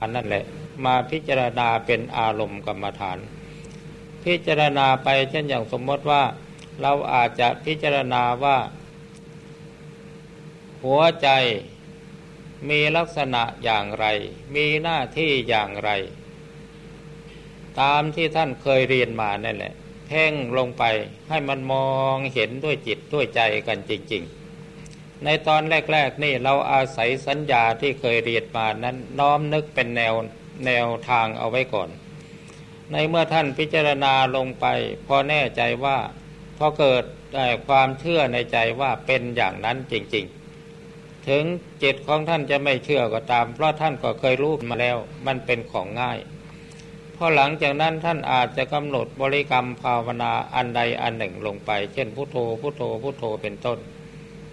อันนั่นแหละ มาพิจารณาเป็นอารมณ์กรรมฐาน พิจารณาไปเช่นอย่างสมมติว่า เราอาจจะพิจารณาว่า หัวใจมีลักษณะอย่างไร มีหน้าที่อย่างไร ตามที่ท่านเคยเรียนมานั่นแหละเพ่งลงไปให้มันมองเห็นด้วยจิตด้วยใจกันจริง ๆ ในตอนแรก ๆ นี่เราอาศัยสัญญาที่เคยเรียนมานั้นน้อมนึกเป็นแนวแนวทางเอาไว้ก่อน ในเมื่อท่านพิจารณาลงไป พอแน่ใจว่าพอเกิดความเชื่อในใจว่าเป็นอย่างนั้นจริง ๆ ถึงจิตของท่านจะไม่เชื่อก็ตาม เพราะท่านก็เคยรู้มาแล้ว มันเป็นของง่ายพอหลังจากนั้นท่านอาจจะกำหนดบริกรรมภาวนาอันใดอันหนึ่งลงไป เช่นพุโทโธพุโทโธพุโทโธเป็นต้น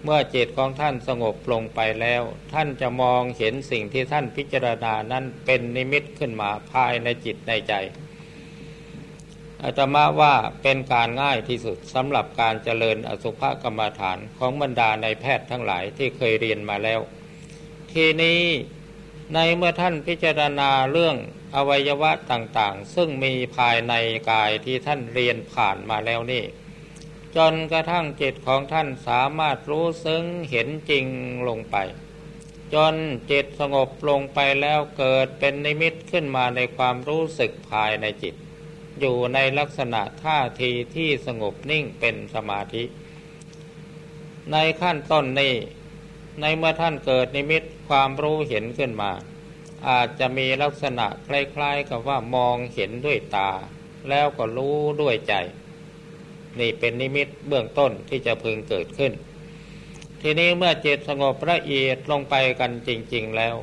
เมื่อจิตของท่านสงบลงไปแล้ว ท่านจะมองเห็นสิ่งที่ท่านพิจารณานั้นเป็นนิมิตขึ้นมาภายในจิตในใจอาตมาว่าเป็นการง่ายที่สุดสำหรับการเจริญอสุภกรรมฐานของบรรดาในแพทย์ทั้งหลายที่เคยเรียนมาแล้ว ทีนี้ในเมื่อท่านพิจารณาเรื่องอวัยวะต่างๆ ซึ่งมีภายในกายที่ท่านเรียนผ่านมาแล้วนี่ จนกระทั่งจิตของท่านสามารถรู้ซึ้งเห็นจริงลงไป จนจิตสงบลงไปแล้วเกิดเป็นนิมิตขึ้นมาในความรู้สึกภายในจิต อยู่ในลักษณะท่าทีที่สงบนิ่งเป็นสมาธิ ในขั้นต้นนี้ ในเมื่อท่านเกิดนิมิตความรู้เห็นขึ้นมา อาจจะมีลักษณะคล้ายๆกับว่ามองเห็นด้วยตา แล้วก็รู้ด้วยใจ นี่เป็นนิมิตเบื้องต้นที่จะพึงเกิดขึ้น ทีนี้เมื่อจิตสงบละเอียดลงไปกันจริง ๆแล้ว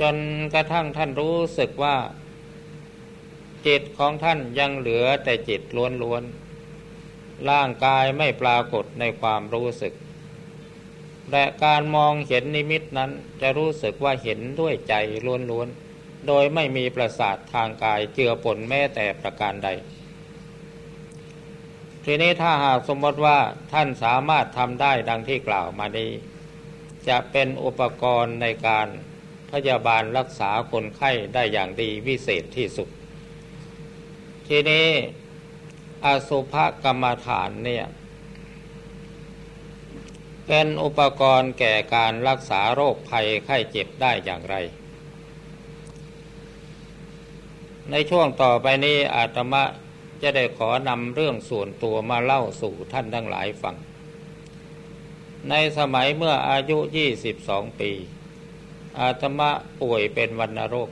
จนกระทั่งท่านรู้สึกว่า จิตของท่านยังเหลือแต่จิตล้วนๆร่างกายไม่ปรากฏในความรู้สึกและการมองเห็นนิมิตนั้นจะรู้สึกว่าเห็นด้วยใจล้วนๆ โดยไม่มีประสาททางกายเจือปนแม้แต่ประการใด ทีนี้ถ้าหากสมมติว่าท่านสามารถทำได้ดังที่กล่าวมานี้ จะเป็นอุปกรณ์ในการพยาบาลรักษาคนไข้ได้อย่างดีวิเศษที่สุด ทีนี้อสุภกรรมฐานเนี่ย เป็นอุปกรณ์แก่การรักษาโรคภัยไข้เจ็บได้อย่างไร ในช่วงต่อไปนี้อาตมา จะได้ขอนำเรื่องส่วนตัวมาเล่าสู่ท่านทั้งหลายฟัง ในสมัยเมื่ออายุ 22 ปี อาตมาป่วยเป็นวัณโรค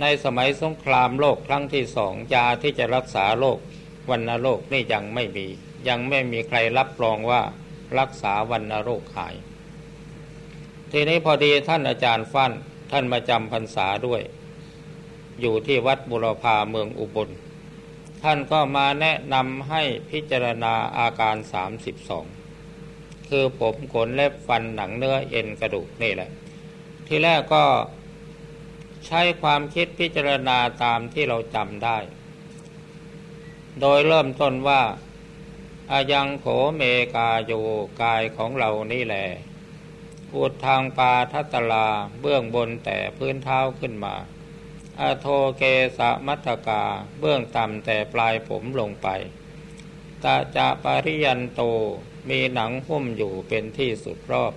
ในสมัยสงครามโลกครั้งที่สองยาที่จะรักษาโรควัณโรคนี่ยังไม่มี ยังไม่มีใครรับรองว่ารักษาวันโรคหาย ทีนี้พอดีท่านอาจารย์ฟั่นท่านมาจำพรรษาด้วย อยู่ที่วัดบุรพาเมืองอุบล ท่านก็มาแนะนำให้พิจารณาอาการ 32 คือผมขนเล็บฟันหนังเนื้อเอ็นกระดูกนี่แหละ ที่แรกก็ใช้ความคิดพิจารณาตามที่เราจำได้ โดยเริ่มต้นว่าอายังโขเมกาโยกายของเรานี่แหละอุดทางปาทัตลาเบื้องบนแต่พื้นเท้าขึ้นมา อโทเกสะมัตกาเบื้องต่ำแต่ปลายผมลงไปตาจะปริยันโตมีหนังหุ้มอยู่เป็นที่สุดรอบ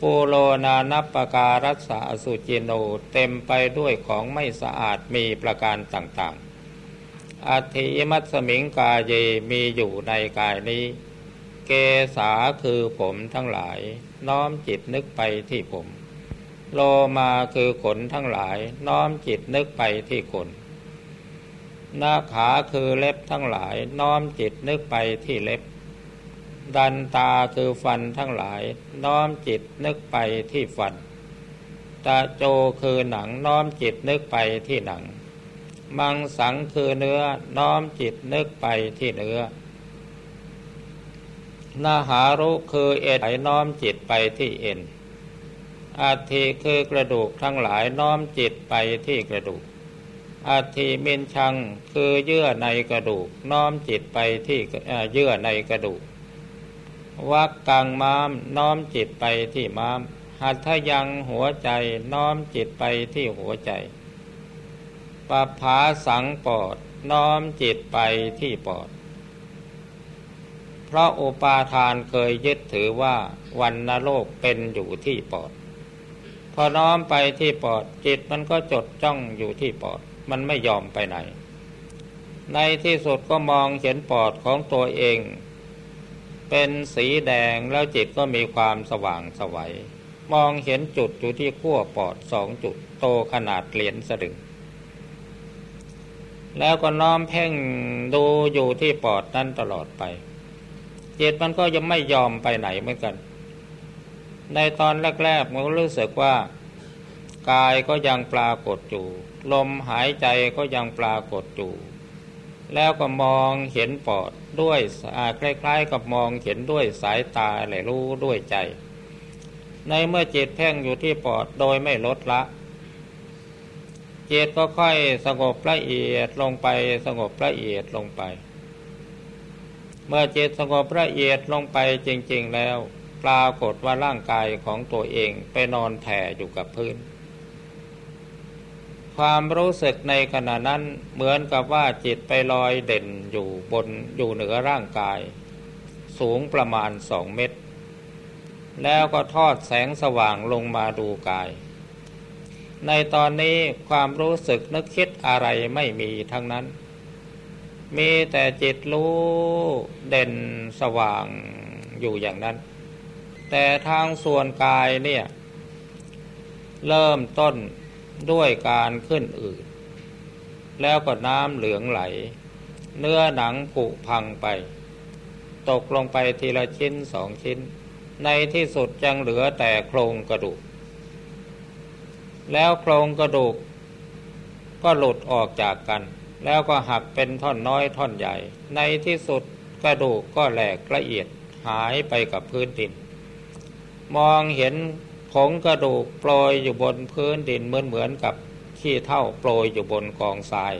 ปูโลนานับปการัสะสุจิโนเต็มไปด้วยของไม่สะอาดมีประการต่างๆอัติมัตสมิงกาเยมีอยู่ในกายนี้ เกษาคือผมทั้งหลาย น้อมจิตนึกไปที่ผม โลมาคือขนทั้งหลายน้อมจิตนึกไปที่ขนหน้าขาคือเล็บทั้งหลายน้อมจิตนึกไปที่เล็บ ดันตาคือฟันทั้งหลายน้อมจิตนึกไปที่ฟัน ตาโจคือหนังน้อมจิตนึกไปที่หนัง มังสังคือเนื้อน้อมจิตนึกไปที่เนื้อนาหารุคือเอ็นน้อมจิตไปที่เอ็น อาทิคือกระดูกทั้งหลายน้อมจิตไปที่กระดูกอาทิมินชังคือเยื่อในกระดูกน้อมจิตไปที่เยื่อในกระดูกวักกังม้ามน้อมจิตไปที่ม้าม หัตถยังหัวใจน้อมจิตไปที่หัวใจปภาสังปอดน้อมจิตไปที่ปอด เพราะอุปาทานเคยยึดถือว่าวันนโลกเป็นอยู่ที่ปอด อน้อมไปที่ปอดจิตมันก็จดจ้องอยู่ที่ปอด มันไม่ยอมไปไหน ในที่สุดก็มองเห็นปอดของตัวเอง เป็นสีแดงแล้วจิตก็มีความสว่างสวัยมองเห็นจุดอยู่ที่ขั้วปอดสองจุดโตขนาดเหรียญสลึง แล้วก็น้อมเพ่งดูอยู่ที่ปอดนั้นตลอดไปจิตมันก็ยังไม่ยอมไปไหนเหมือนกัน ในตอนแรกๆมันก็รู้สึกว่า กายก็ยังปรากฏอยู่ ลมหายใจก็ยังปรากฏอยู่ แล้วก็มองเห็นปอดด้วยคล้ายๆ กับมองเห็นด้วยสายตาแหละรู้ด้วยใจ ในเมื่อจิตเพ่งอยู่ที่ปอดโดยไม่ลดละจิตก็ค่อยสงบละเอียดลงไปสงบละเอียดลงไป เมื่อจิตสงบละเอียดลงไปจริง ๆแล้ว ปรากฏว่าร่างกายของตัวเองไปนอนแผ่อยู่กับพื้น ความรู้สึกในขณะนั้นเหมือนกับว่าจิตไปลอยเด่นอยู่บนอยู่เหนือร่างกาย สูงประมาณสองเมตร แล้วก็ทอดแสงสว่างลงมาดูกาย ในตอนนี้ความรู้สึกนึกคิดอะไรไม่มีทั้งนั้น มีแต่จิตรู้เด่นสว่างอยู่อย่างนั้น แต่ทางส่วนกายเนี่ย เริ่มต้นด้วยการขึ้นอืดแล้วก็น้ำเหลืองไหล เนื้อหนังผุพังไป ตกลงไปทีละชิ้นสองชิ้น ในที่สุดยังเหลือแต่โครงกระดูก แล้วโครงกระดูก ก็หลุดออกจากกัน แล้วก็หักเป็นท่อนน้อยท่อนใหญ่ ในที่สุดกระดูกก็แหลกละเอียดหายไปกับพื้นดิน มองเห็นผงกระดูกโปรยอยู่บนพื้นดินเหมือนเหมือนกับขี้เท่าโปรยอยู่บนกองทราย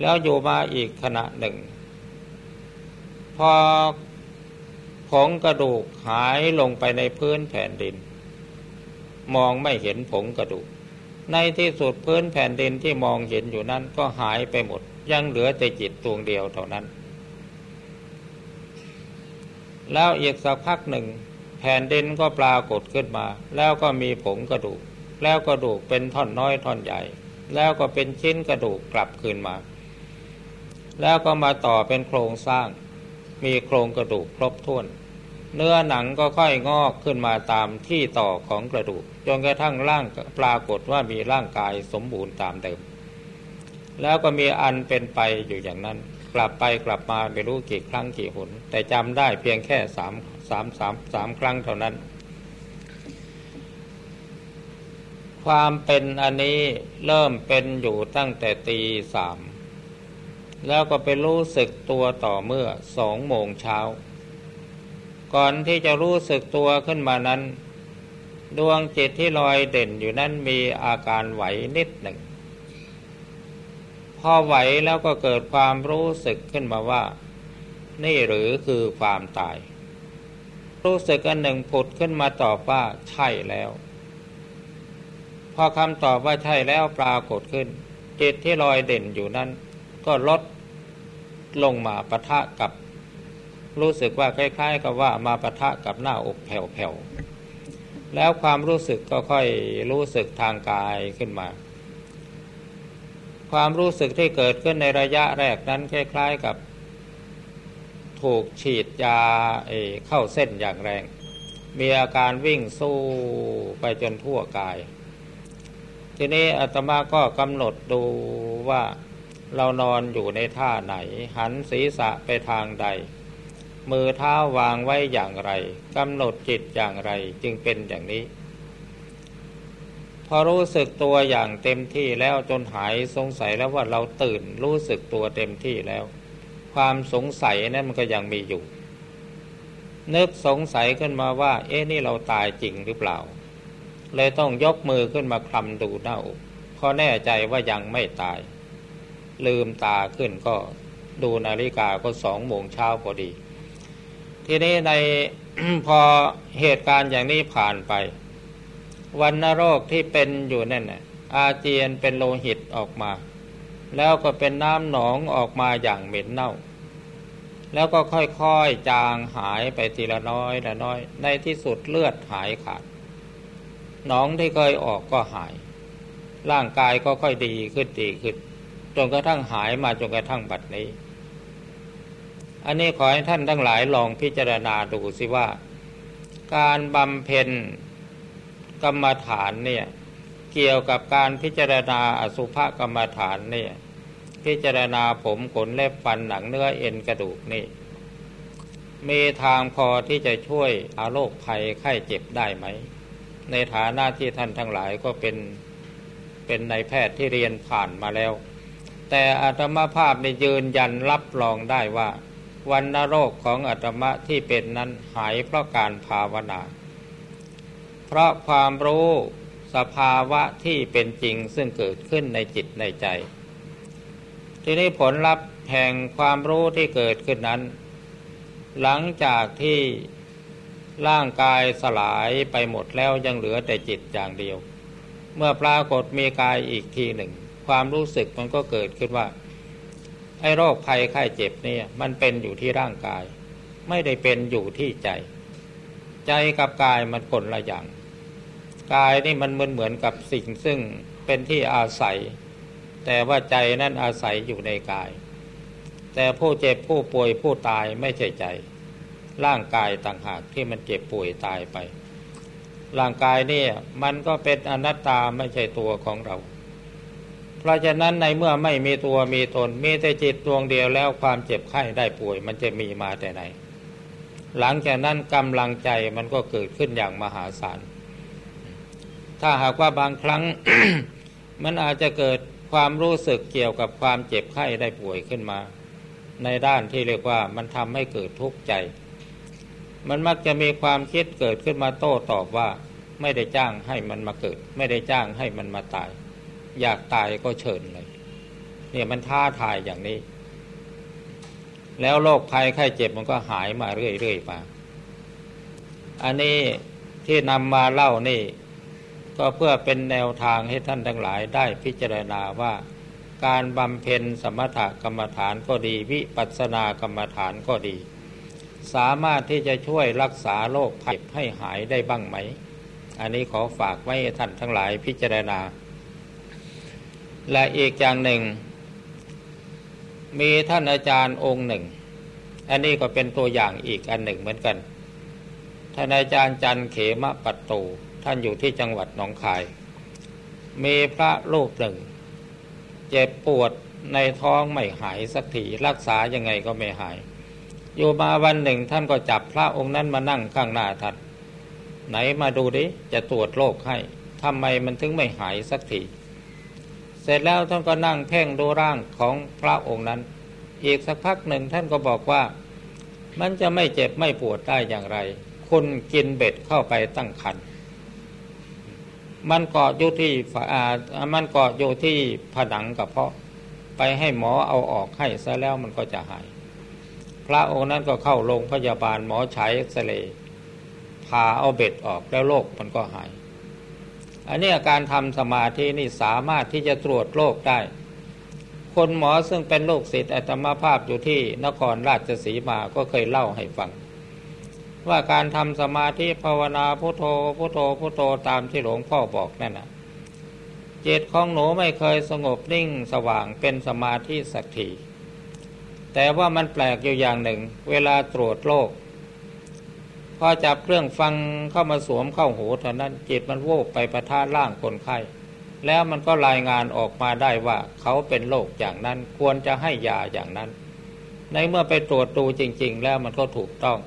แล้วอยู่มาอีกขณะหนึ่ง พอผงกระดูกหายลงไปในพื้นแผ่นดิน มองไม่เห็นผงกระดูก ในที่สุดพื้นแผ่นดินที่มองเห็นอยู่นั้นก็หายไปหมด ยังเหลือแต่จิตดวงเดียวเท่านั้น แล้วอีกสักพักหนึ่ง ผ่นดินก็ปรากฏขึ้นมา แล้วก็มีผงกระดูก แล้วกระดูกเป็นท่อนน้อยท่อนใหญ่ แล้วก็เป็นชิ้นกระดูกกลับคืนมา แล้วก็มาต่อเป็นโครงสร้าง มีโครงกระดูกครบถ้วน เนื้อหนังก็ค่อยงอกขึ้นมาตามที่ต่อของกระดูกจนกระทั่งร่างปรากฏว่ามีร่างกายสมบูรณ์ตามเดิม แล้วก็มีอันเป็นไปอยู่อย่างนั้น กลับไปกลับมาไม่รู้กี่ครั้งกี่หนแต่จำได้เพียงแค่สาม สามสามสามครั้งเท่านั้น ความเป็นอันนี้เริ่มเป็นอยู่ตั้งแต่ตีสามแล้วก็ไปรู้สึกตัวต่อเมื่อสองโมงเช้า ก่อนที่จะรู้สึกตัวขึ้นมานั้น ดวงจิตที่ลอยเด่นอยู่นั้นมีอาการไหวนิดหนึ่ง พอไหวแล้วก็เกิดความรู้สึกขึ้นมาว่า นี่หรือคือความตาย รู้สึกอันหนึ่งผุดขึ้นมาตอบว่าใช่แล้ว พอคำตอบว่าใช่แล้วปรากฏขึ้น จิตที่ลอยเด่นอยู่นั้น ก็ลดลงมาปะทะกับ รู้สึกว่าคล้าย ๆ กับว่ามาปะทะกับหน้าอกแผ่วๆแล้วความรู้สึกก็ค่อยรู้สึกทางกายขึ้นมา ความรู้สึกที่เกิดขึ้นในระยะแรกนั้นคล้าย ๆ กับ ถูกฉีดยาเเข้าเส้นอย่างแรง มีอาการวิ่งสู้ไปจนทั่วกาย ทีนี้อาตมาก็กำหนดดูว่าเรานอนอยู่ในท่าไหน หันศีรษะไปทางใด มือเท้าวางไว้อย่างไรกำหนดจิตอย่างไรจึงเป็นอย่างนี้ พอรู้สึกตัวอย่างเต็มที่แล้วจนหายสงสัยแล้วว่าเราตื่นรู้สึกตัวเต็มที่แล้ว ความสงสัยนั้นมันก็ยังมีอยู่ นึกสงสัยขึ้นมาว่า เอ๊ะนี่เราตายจริงหรือเปล่า เลยต้องยกมือขึ้นมาคลำดูหน้าอกพอแน่ใจว่ายังไม่ตาย ลืมตาขึ้นก็ดูนาฬิกาก็สองโมงเช้าพอดี ทีนี้ในพอเหตุการณ์อย่างนี้ผ่านไป วันนโรคที่เป็นอยู่นั่นน่ะอาเจียนเป็นโลหิตออกมา แล้วก็เป็นน้ำหนองออกมาอย่างเหม็นเน่า แล้วก็ค่อยๆจางหายไปทีละน้อยละน้อย ในที่สุดเลือดหายขาดหนองที่เคยออกก็หาย ร่างกายก็ค่อยดีขึ้นดีขึ้นจนกระทั่งหายมาจนกระทั่งบัดนี้ อันนี้ขอให้ท่านทั้งหลายลองพิจารณาดูสิว่า การบำเพ็ญกรรมฐานเนี่ยเกี่ยวกับการพิจารณาอสุภกรรมฐานเนี่ย พิจารณาผมขนเล็บฟันหนังเนื้อเอ็นกระดูกนี่มีทางพอที่จะช่วยอาโรคภัยไข้เจ็บได้ไหม ในฐานะที่ท่านทั้งหลายก็เป็นเป็นนายแพทย์ที่เรียนผ่านมาแล้ว แต่อาตมาภาพในยืนยันรับรองได้ว่าวันนโรคของอาตมาที่เป็นนั้นหายเพราะการภาวนา เพราะความรู้สภาวะที่เป็นจริงซึ่งเกิดขึ้นในจิตในใจ ทีนี้ผลลัพธ์แห่งความรู้ที่เกิดขึ้นนั้น หลังจากที่ร่างกายสลายไปหมดแล้วยังเหลือแต่จิตอย่างเดียว เมื่อปรากฏมีกายอีกทีหนึ่ง ความรู้สึกมันก็เกิดขึ้นว่าไอ้โรคภัยไข้เจ็บเนี่ยมันเป็นอยู่ที่ร่างกาย ไม่ได้เป็นอยู่ที่ใจ ใจกับกายมันคนละอย่าง กายนี่มันเหมือนเหมือนกับสิ่งซึ่งเป็นที่อาศัย แต่ว่าใจนั่นอาศัยอยู่ในกาย แต่ผู้เจ็บผู้ป่วยผู้ตายไม่ใช่ใจ ร่างกายต่างหากที่มันเจ็บป่วยตายไป ร่างกายนี่มันก็เป็นอนัตตาไม่ใช่ตัวของเรา เพราะฉะนั้นในเมื่อไม่มีตัวมีตนมีแต่จิตดวงเดียวแล้วความเจ็บไข้ได้ป่วยมันจะมีมาแต่ไหน หลังจากนั้นกำลังใจมันก็เกิดขึ้นอย่างมหาศาลถ้าหากว่าบางครั้งมันอาจจะเกิด ความรู้สึกเกี่ยวกับความเจ็บไข้ได้ป่วยขึ้นมา ในด้านที่เรียกว่ามันทำให้เกิดทุกข์ใจ มันมักจะมีความคิดเกิดขึ้นมาโต้ตอบว่า ไม่ได้จ้างให้มันมาเกิด ไม่ได้จ้างให้มันมาตาย อยากตายก็เชิญเลย เนี่ยมันท้าทายอย่างนี้ แล้วโรคภัยไข้เจ็บมันก็หายมาเรื่อยๆมาอันนี้ที่นำมาเล่านี่ ก็เพื่อเป็นแนวทางให้ท่านทั้งหลายได้พิจารณาว่า การบำเพ็ญสมถกรรมฐานก็ดี วิปัสสนากรรมฐานก็ดี สามารถที่จะช่วยรักษาโรคภัยให้หายได้บ้างไหม อันนี้ขอฝากไว้ท่านทั้งหลายพิจารณา และอีกอย่างหนึ่ง มีท่านอาจารย์องค์หนึ่ง อันนี้ก็เป็นตัวอย่างอีกอันหนึ่งเหมือนกันท่านอาจารย์จันเขมะปัตโต ท่านอยู่ที่จังหวัดหนองคาย มีพระรูปหนึ่ง เจ็บปวดในท้องไม่หายสักทีรักษายังไงก็ไม่หาย อยู่มาวันหนึ่งท่านก็จับพระองค์นั้นมานั่งข้างหน้าท่านไหนมาดูดิจะตรวจโรคให้ทำไมมันถึงไม่หายสักทีเสร็จแล้วท่านก็นั่งเพ่งดูร่างของพระองค์นั้น อีกสักพักหนึ่งท่านก็บอกว่า มันจะไม่เจ็บไม่ปวดได้อย่างไร คุณกินเบ็ดเข้าไปตั้งคัน มันเกาะอยู่ที่อ่ามันเกาะอยู่ที่ผนังกับเพาะ ไปให้หมอเอาออกให้ซะแล้วมันก็จะหาย พระองค์นั้นก็เข้าโรงพยาบาลหมอใช้เอ็กซเรย์พาเอาเบ็ดออกแล้วโรคมันก็หาย อันนี้การทำสมาธินี่สามารถที่จะตรวจโรคได้ คนหมอซึ่งเป็นโรคศิษย์อัตมาภาพอยู่ที่นครราชสีมาก็เคยเล่าให้ฟัง ว่าการทำสมาธิภาวนาพุโทโธพุโทโธพุโทโธตามที่หลวงพ่อบอกนั่นนะจิตของหนูไม่เคยสงบนิ่งสว่างเป็นสมาธิสักทีแต่ว่ามันแปลกอยู่อย่างหนึ่ง เวลาตรวจโรคพอจับเครื่องฟังเข้ามาสวมเข้าหูเท่านั้นจิตมันโวบไปประท่าร่างคนไข้ แล้วมันก็รายงานออกมาได้ว่าเขาเป็นโรคอย่างนั้นควรจะให้ยาอย่างนั้น ในเมื่อไปตรวจดูจริง ๆ แล้วมันก็ถูกต้อง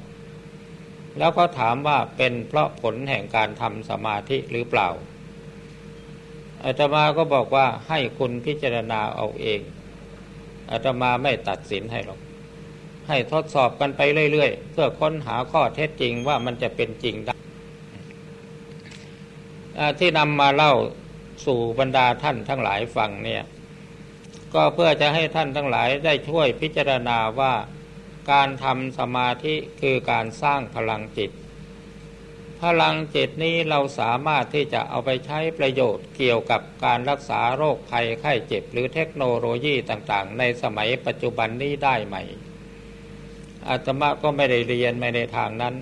แล้วก็ถามว่าเป็นเพราะผลแห่งการทำสมาธิหรือเปล่าอาตมาก็บอกว่าให้คุณพิจารณาเอาเองอาตมาไม่ตัดสินให้หรอก ให้ทดสอบกันไปเรื่อยๆ เพื่อค้นหาข้อเท็จจริงว่ามันจะเป็นจริงได้ที่นำมาเล่าสู่บรรดาท่านทั้งหลายฟังเนี่ย ก็เพื่อจะให้ท่านทั้งหลายได้ช่วยพิจารณาว่า การทำสมาธิคือการสร้างพลังจิต พลังจิตนี้เราสามารถที่จะเอาไปใช้ประโยชน์เกี่ยวกับการรักษาโรคภัยไข้เจ็บ หรือเทคโนโลยีต่างๆ ในสมัยปัจจุบันนี้ได้ไหมอาตมาก็ไม่ได้เรียนไม่ในทางนั้น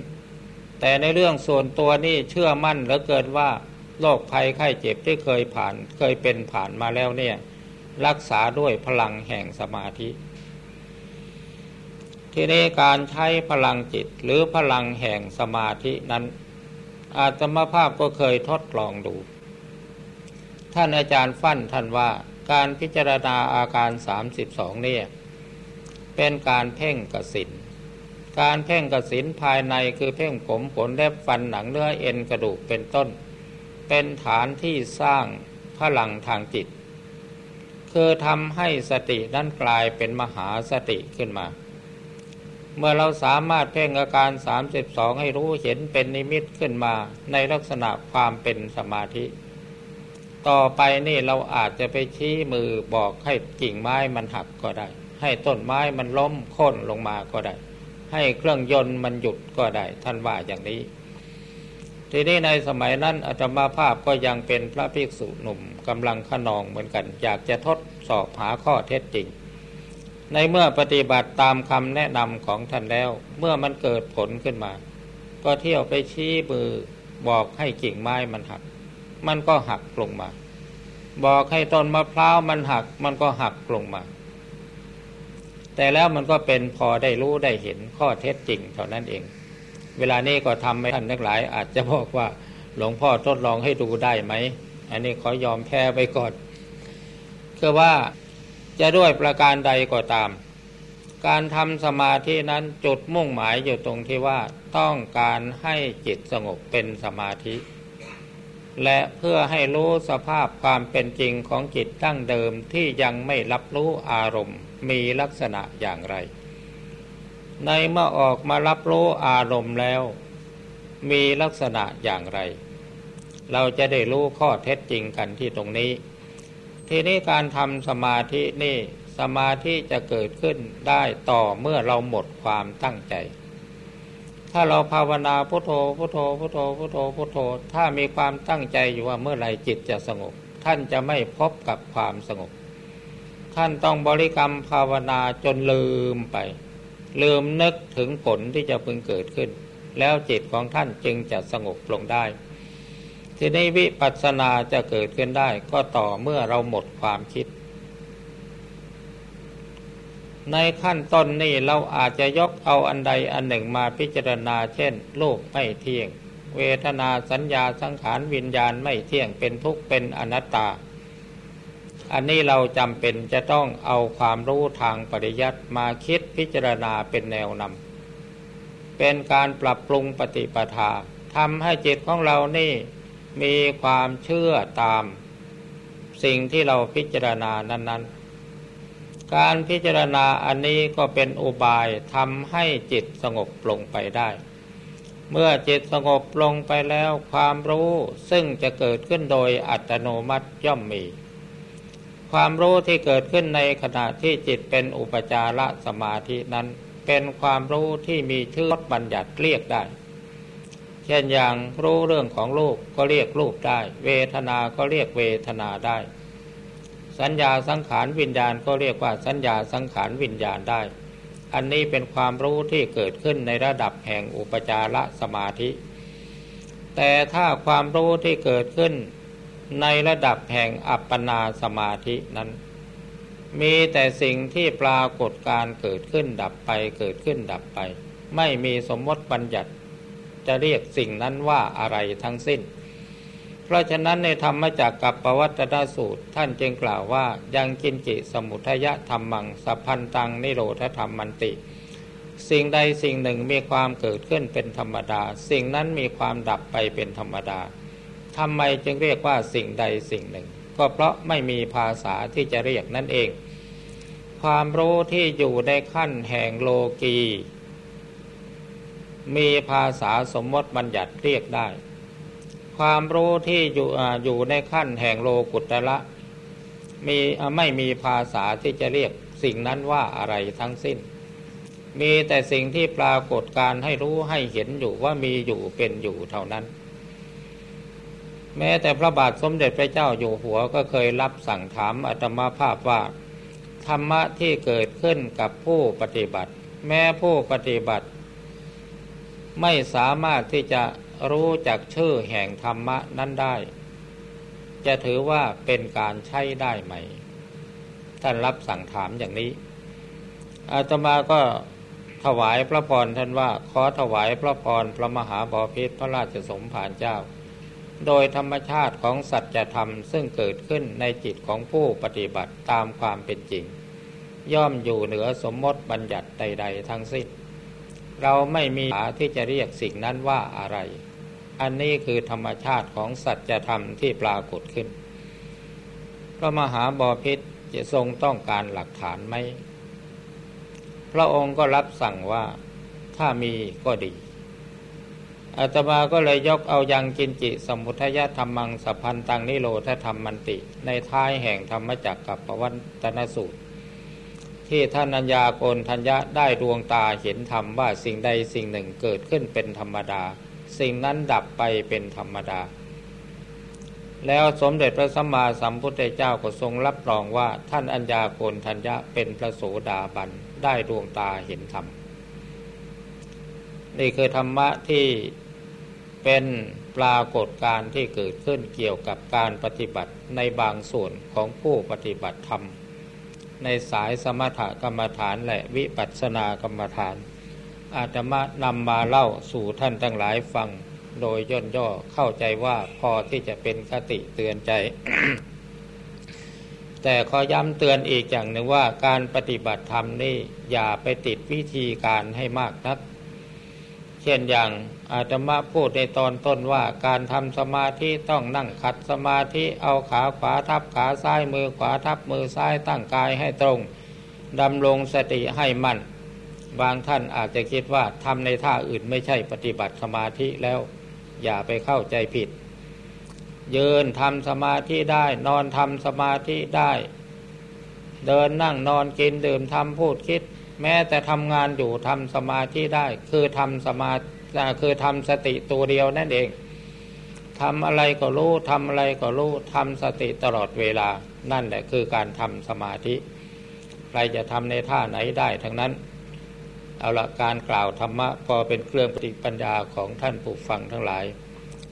แต่ในเรื่องส่วนตัวนี่เชื่อมั่นเหลือเกินว่าโรคภัยไข้เจ็บที่เคยผ่านเคยเป็นผ่านมาแล้วเนี่ย รักษาด้วยพลังแห่งสมาธิ ทีนี้การใช้พลังจิตหรือพลังแห่งสมาธินั้น อาตมาภาพก็เคยทดลองดู ท่านอาจารย์ฟั่นท่านว่าการพิจารณาอาการ 32 เนี่ย เป็นการเพ่งกสินการเพ่งกสินภายในคือเพ่งผมขนเล็บฟันหนังเนื้อเอ็นกระดูกเป็นต้น เป็นฐานที่สร้างพลังทางจิต คือทำให้สตินั้นกลายเป็นมหาสติขึ้นมา เมื่อเราสามารถเพ่งอาการ 32 ให้รู้เห็นเป็นนิมิตขึ้นมาในลักษณะความเป็นสมาธิ ต่อไปนี่เราอาจจะไปชี้มือบอกให้กิ่งไม้มันหักก็ได้ ให้ต้นไม้มันล้มโค่นลงมาก็ได้ ให้เครื่องยนต์มันหยุดก็ได้ ท่านว่าอย่างนี้ ทีนี้ในสมัยนั้นอาตมาภาพก็ยังเป็นพระภิกษุหนุ่มกำลังขนองเหมือนกัน อยากจะทดสอบหาข้อเท็จจริง ในเมื่อปฏิบัติตามคำแนะนำของท่านแล้ว เมื่อมันเกิดผลขึ้นมา ก็เที่ยวไปชี้มือบอกให้กิ่งไม้มันหัก มันก็หักลงมา บอกให้ต้นมะพร้าวมันหัก มันก็หักลงมา แต่แล้วมันก็เป็นพอได้รู้ได้เห็นข้อเท็จจริงเท่านั้นเอง เวลานี้ก็ทำให้ท่านทั้งหลาย อาจจะบอกว่าหลวงพ่อทดลองให้ดูได้ไหม อันนี้ขอยอมแพ้ไปก่อนคือว่า จะด้วยประการใดก็ตาม การทำสมาธินั้นจุดมุ่งหมายอยู่ตรงที่ว่าต้องการให้จิตสงบเป็นสมาธิ และเพื่อให้รู้สภาพความเป็นจริงของจิตตั้งเดิมที่ยังไม่รับรู้อารมณ์มีลักษณะอย่างไร ในเมื่อออกมารับรู้อารมณ์แล้ว มีลักษณะอย่างไร เราจะได้รู้ข้อเท็จจริงกันที่ตรงนี้ ทีนี้การทำสมาธินี่สมาธิจะเกิดขึ้นได้ต่อเมื่อเราหมดความตั้งใจ ถ้าเราภาวนาพุทโธพุทโธพุทโธพุทโธพุทโธ ถ้ามีความตั้งใจอยู่ว่าเมื่อไรจิตจะสงบ ท่านจะไม่พบกับความสงบ ท่านต้องบริกรรมภาวนาจนลืมไป ลืมนึกถึงผลที่จะพึงเกิดขึ้น แล้วจิตของท่านจึงจะสงบลงได้ ทีนี้วิปัสสนาจะเกิดขึ้นได้ ก็ต่อเมื่อเราหมดความคิด ในขั้นต้นนี่เราอาจจะยกเอาอันใดอันหนึ่งมาพิจารณา เช่นโลกไม่เที่ยง เวทนาสัญญาสังขารวิญญาณไม่เที่ยงเป็นทุกข์เป็นอนัตตา อันนี้เราจำเป็นจะต้องเอาความรู้ทางปริยัติมาคิดพิจารณาเป็นแนวนำเป็นการปรับปรุงปฏิปทาทำให้จิตของเรานี่ มีความเชื่อตามสิ่งที่เราพิจารณานั้น ๆ การพิจารณาอันนี้ก็เป็นอุบายทำให้จิตสงบลงไปได้ เมื่อจิตสงบลงไปแล้วความรู้ซึ่งจะเกิดขึ้นโดยอัตโนมัติย่อมมี ความรู้ที่เกิดขึ้นในขณะที่จิตเป็นอุปจารสมาธินั้น เป็นความรู้ที่มีชื่อบัญญัติเรียกได้ เช่นอย่างรู้เรื่องของรูปก็เรียกรูปได้ เวทนา ก็เรียกเวทนาได้ สัญญาสังขารวิญญาณก็เรียกว่าสัญญาสังขารวิญญาณได้ อันนี้เป็นความรู้ที่เกิดขึ้นในระดับแห่งอุปจารสมาธิ แต่ถ้าความรู้ที่เกิดขึ้นในระดับแห่งอัปปนาสมาธินั้น มีแต่สิ่งที่ปรากฏการเกิดขึ้นดับไปเกิดขึ้นดับไป ไม่มีสมมติบัญญัติ จะเรียกสิ่งนั้นว่าอะไรทั้งสิ้น เพราะฉะนั้นในธรรมจักกับปวัตตาสูตร ท่านจึงกล่าวว่ายังกินจิสมุทยะธรรมังสัพพันตังนิโรธธรรมมันติ สิ่งใดสิ่งหนึ่งมีความเกิดขึ้นเป็นธรรมดา สิ่งนั้นมีความดับไปเป็นธรรมดาทำไมจึงเรียกว่าสิ่งใดสิ่งหนึ่ง ก็เพราะไม่มีภาษาที่จะเรียกนั่นเอง ความรู้ที่อยู่ในขั้นแห่งโลกี มีภาษาสมมติบัญญัติเรียกได้ ความรู้ที่อยู่อยู่ในขั้นแห่งโลกุตระมีไม่มีภาษาที่จะเรียกสิ่งนั้นว่าอะไรทั้งสิ้น มีแต่สิ่งที่ปรากฏการให้รู้ให้เห็นอยู่ว่ามีอยู่เป็นอยู่เท่านั้น แม้แต่พระบาทสมเด็จพระเจ้าอยู่หัวก็เคยรับสั่งถามอาตมาภาพว่า ธรรมะที่เกิดขึ้นกับผู้ปฏิบัติ แม้ผู้ปฏิบัติ ไม่สามารถที่จะรู้จักชื่อแห่งธรรมะนั้นได้ จะถือว่าเป็นการใช้ได้ไหม ท่านรับสั่งถามอย่างนี้ อาตมาก็ถวายพระพรท่านว่า ขอถวายพระพรพระมหาบอพิษพระราชสมภารเจ้า โดยธรรมชาติของสัจธรรมซึ่งเกิดขึ้นในจิตของผู้ปฏิบัติตามความเป็นจริง ย่อมอยู่เหนือสมมติบัญญัติใด ๆ ทั้งสิ้น เราไม่มีหาที่จะเรียกสิ่งนั้นว่าอะไร อันนี้คือธรรมชาติของสัจธรรมที่ปรากฏขึ้น พระมหาบอพิษจะทรงต้องการหลักฐานไหม พระองค์ก็รับสั่งว่าถ้ามีก็ดีอาตมาก็เลยยกเอายังกินจิสมุทยธรรมังสัพพันตังนิโรธธรรมมันติ ในท้ายแห่งธรรมจักกับปวัตนสูตร ที่ท่านัญญาโกนทัญญะได้ดวงตาเห็นธรรมว่าสิ่งใดสิ่งหนึ่งเกิดขึ้นเป็นธรรมดา สิ่งนั้นดับไปเป็นธรรมดา แล้วสมเด็จพระสัมมาสัมพุทธเจ้าก็ทรงรับรองว่าท่านอัญญาโกนทัญญะเป็นพระโสดาบันได้ดวงตาเห็นธรรมนี่คือธรรมะที่เป็นปรากฏการที่เกิดขึ้นเกี่ยวกับการปฏิบัติในบางส่วนของผู้ปฏิบัติธรรม ในสายสมถกรรมฐานและวิปัสสนากรรมฐาน อาตมานำมาเล่าสู่ท่านทั้งหลายฟัง โดยย่นย่อเข้าใจว่าพอที่จะเป็นคติเตือนใจ แต่ขอย้ำเตือนอีกอย่างหนึ่งว่าการปฏิบัติธรรมนี่อย่าไปติดวิธีการให้มากนัก ช่นอย่างอาตมาพูดในตอนต้นว่าการทำสมาธิต้องนั่งขัดสมาธิเอาขาขวาทับขาซ้ายมือขวาทับมือซ้ายตั้งกายให้ตรงดำรงสติให้มั่น บางท่านอาจจะคิดว่าทำในท่าอื่นไม่ใช่ปฏิบัติสมาธิแล้ว อย่าไปเข้าใจผิด ยืนทำสมาธิได้นอนทำสมาธิได้ เดินนั่งนอนกินดื่มทำพูดคิด แม้แต่ทำงานอยู่ทำสมาธิได้ คือทำสมาคือทำสติตัวเดียวนั่นเองทำอะไรก็รู้ทำอะไรก็รู้ทำสติตลอดเวลา นั่นแหละคือการทำสมาธิ ใครจะทำในท่าไหนได้ทั้งนั้น เอาละการกล่าวธรรมะพอเป็นเครื่องปฏิปัญญาของท่านผู้ฟังทั้งหลาย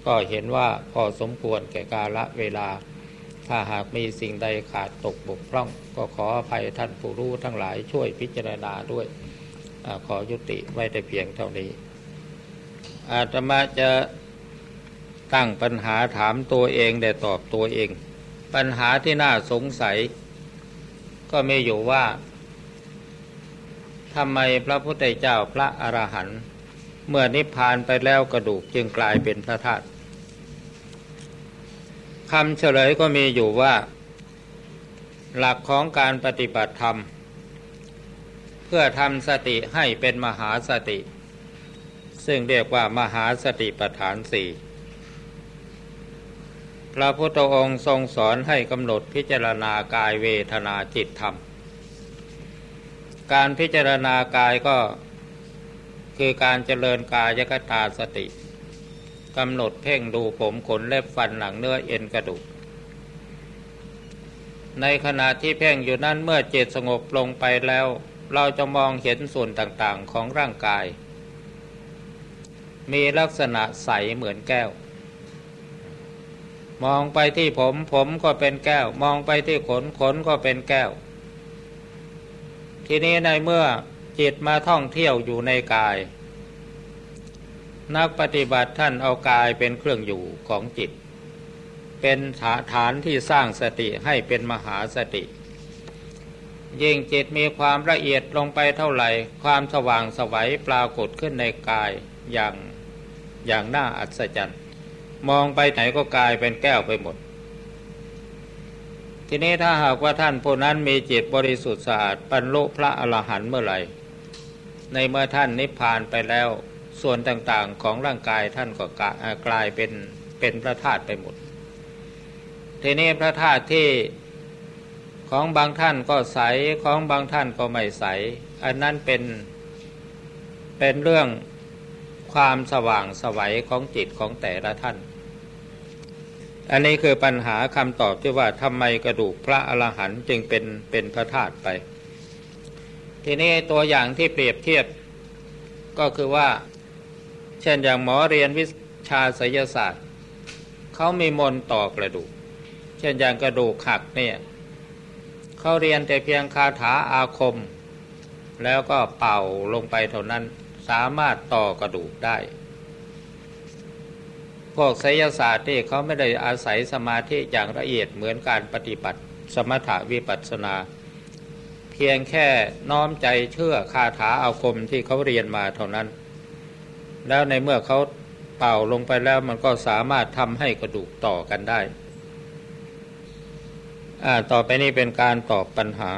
ก็เห็นว่าพอสมควรแก่กาละเวลา ถ้าหากมีสิ่งใดขาดตกบกพร่อง ก็ขออภัยท่านผู้รู้ทั้งหลายช่วยพิจารณาด้วยอขอยุติไว้แต่เพียงเท่านี้ อาตมาจะตั้งปัญหาถามตัวเองแต่ตอบตัวเอง ปัญหาที่น่าสงสัย ก็ไมีอยู่ว่าทำไมพระพุทธเจ้าพระอรหันต์เมื่อนิพพานไปแล้วกระดูกจึงกลายเป็นพระธาตุ คำเฉลยก็มีอยู่ว่า หลักของการปฏิบัติธรรม เพื่อทำสติให้เป็นมหาสติ ซึ่งเรียกว่ามหาสติปัฏฐานสี่พระพุทธองค์ทรงสอนให้กำหนดพิจารณากายเวทนาจิตธรรม การพิจารณากายก็คือการเจริญกายกตาสติ กำหนดเพ่งดูผมขนเล็บฟันหนังเนื้อเอ็นกระดูก ในขณะที่เพ่งอยู่นั้นเมื่อจิตสงบลงไปแล้ว เราจะมองเห็นส่วนต่างๆของร่างกาย มีลักษณะใสเหมือนแก้ว มองไปที่ผมผมก็เป็นแก้ว มองไปที่ขนขนก็เป็นแก้ว ทีนี้ในเมื่อจิตมาท่องเที่ยวอยู่ในกาย นักปฏิบัติท่านเอากายเป็นเครื่องอยู่ของจิต เป็นฐานที่สร้างสติให้เป็นมหาสติ ยิ่งจิตมีความละเอียดลงไปเท่าไหร่ ความสว่างสวัยปรากฏขึ้นในกายอย่างอย่างน่าอัศจรรย์ มองไปไหนก็กลายเป็นแก้วไปหมด ทีนี้ถ้าหากว่าท่านผู้นั้นมีจิตบริสุทธิ์สะอาดบรรลุพระอรหันต์เมื่อไหร่ ในเมื่อท่านนิพพานไปแล้ว ส่วนต่างๆของร่างกายท่านก็กลายเป็นเป็นพระธาตุไปหมด ทีนี้พระธาตุที่ของบางท่านก็ใสของบางท่านก็ไม่ใส อันนั้นเป็นเป็นเรื่องความสว่างสวัยของจิตของแต่ละท่าน อันนี้คือปัญหาคำตอบที่ว่าทำไมกระดูกพระอรหันต์จึงเป็นเป็นพระธาตุไป ทีนี้ตัวอย่างที่เปรียบเทียบก็คือว่า เช่นอย่างหมอเรียนวิชาศิลศาสตร์เขามีมนต่อกระดูก เช่นอย่างกระดูกหักเนี่ยเขาเรียนแต่เพียงคาถาอาคม แล้วก็เป่าลงไปเท่านั้นสามารถต่อกระดูกได้ พวกไสยศาสตร์ที่เขาไม่ได้อาศัยสมาธิอย่างละเอียดเหมือนการปฏิบัติ สมถวิปัสนา เพียงแค่น้อมใจเชื่อคาถาอาคมที่เขาเรียนมาเท่านั้น แล้วในเมื่อเขาเป่าลงไปแล้วมันก็สามารถทำให้กระดูกต่อกันได้ ต่อไปนี้เป็นการตอบปัญหา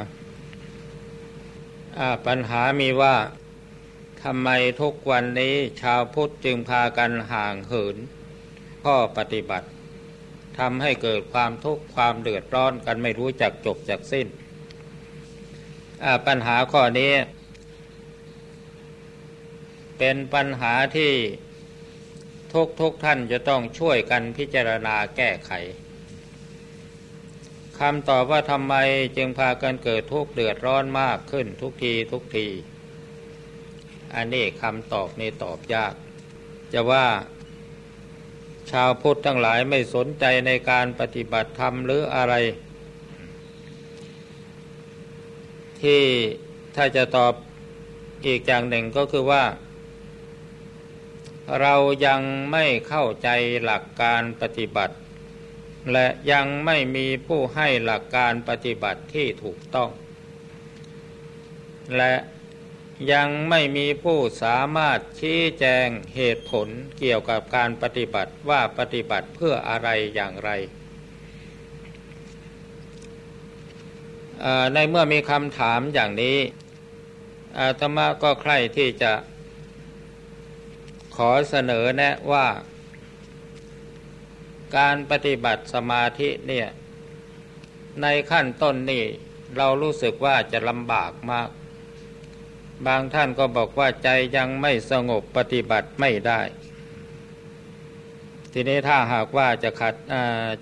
ปัญหามีว่าทำไมทุกวันนี้ชาวพุทธจึงพากันห่างเหิน ข้อปฏิบัติทำให้เกิดความทุกข์ความเดือดร้อนกันไม่รู้จักจบจากสิ้น ปัญหาข้อนี้ เป็นปัญหาที่ทุกทุกท่านจะต้องช่วยกันพิจารณาแก้ไขคำตอบว่าทำไมจึงพากันเกิดทุกข์เดือดร้อนมากขึ้นทุกทีทุกที อันนี้คำตอบนี่ตอบยาก จะว่าชาวพุทธทั้งหลายไม่สนใจในการปฏิบัติธรรมหรืออะไร ที่ถ้าจะตอบอีกอย่างหนึ่งก็คือว่า เรายังไม่เข้าใจหลักการปฏิบัติ และยังไม่มีผู้ให้หลักการปฏิบัติที่ถูกต้อง และยังไม่มีผู้สามารถชี้แจงเหตุผลเกี่ยวกับการปฏิบัติว่าปฏิบัติเพื่ออะไรอย่างไร ในเมื่อมีคำถามอย่างนี้อาตมาก็ใคร่ที่จะ ขอเสนอแนะว่า การปฏิบัติสมาธิเนี่ย ในขั้นต้นนี่เรารู้สึกว่าจะลำบากมาก บางท่านก็บอกว่าใจยังไม่สงบปฏิบัติไม่ได้ ทีนี้ถ้าหากว่าจะขัด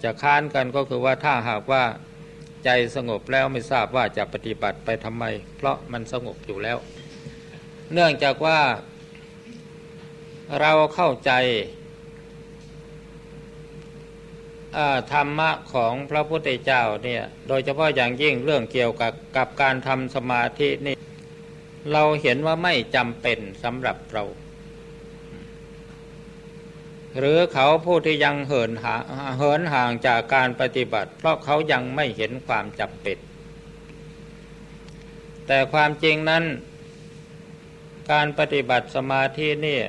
จะค้านกันก็คือว่าถ้าหากว่าใจสงบแล้วไม่ทราบว่าจะปฏิบัติไปทำไม เพราะมันสงบอยู่แล้ว เนื่องจากว่า เราเข้าใจธรรมะของพระพุทธเจ้าเนี่ย โดยเฉพาะอย่างยิ่งเรื่องเกี่ยวกับกับการทำสมาธินี่ เราเห็นว่าไม่จำเป็นสำหรับเรา หรือเขาผู้ที่ยังเหินหาเหินห่างจากการปฏิบัติ เพราะเขายังไม่เห็นความจำเป็น แต่ความจริงนั้น การปฏิบัติสมาธินี่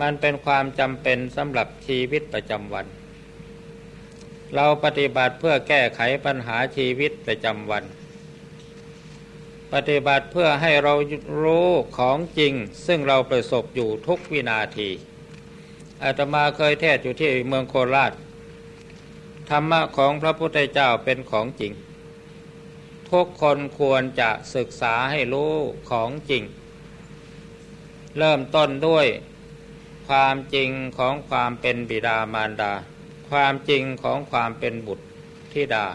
มันเป็นความจำเป็นสำหรับชีวิตประจำวัน เราปฏิบัติเพื่อแก้ไขปัญหาชีวิตประจำวัน ปฏิบัติเพื่อให้เรารู้ของจริง ซึ่งเราประสบอยู่ทุกวินาทีอาตมาเคยเทศอยู่ที่เมืองโคราช ธรรมะของพระพุทธเจ้าเป็นของจริง ทุกคนควรจะศึกษาให้รู้ของจริง เริ่มต้นด้วย ความจริงของความเป็นบิดามารดา ความจริงของความเป็นบุตรธิดา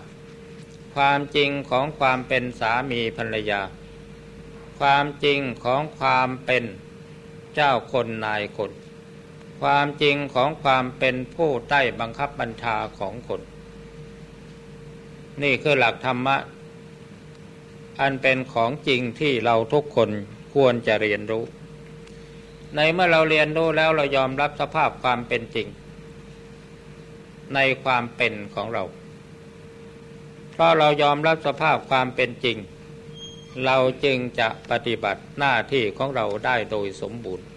ความจริงของความเป็นสามีภรรยา ความจริงของความเป็นเจ้าคนนายคน ความจริงของความเป็นผู้ใต้บังคับบัญชาของคน นี่คือหลักธรรมะ อันเป็นของจริงที่เราทุกคนควรจะเรียนรู้ ในเมื่อเราเรียนรู้แล้วเรายอมรับสภาพความเป็นจริง ในความเป็นของเรา เพราะเรายอมรับสภาพความเป็นจริง เราจึงจะปฏิบัติหน้าที่ของเราได้โดยสมบูรณ์